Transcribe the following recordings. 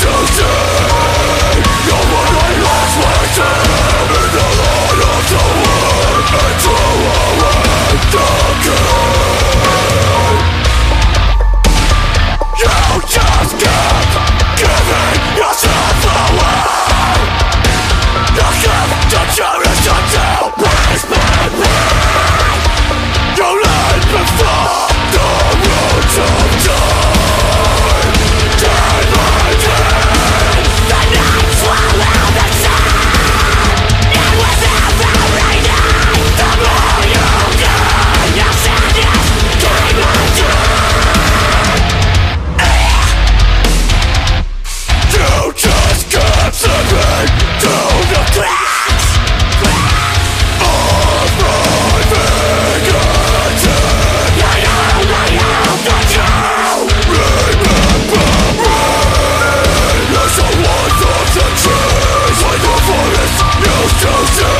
smile on your face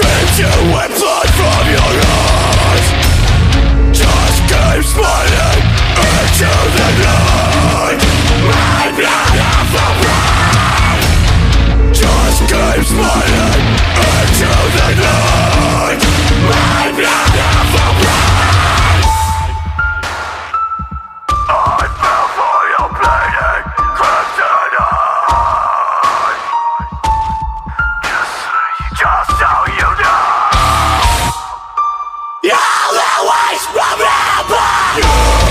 Dreams you weapon. mais problema!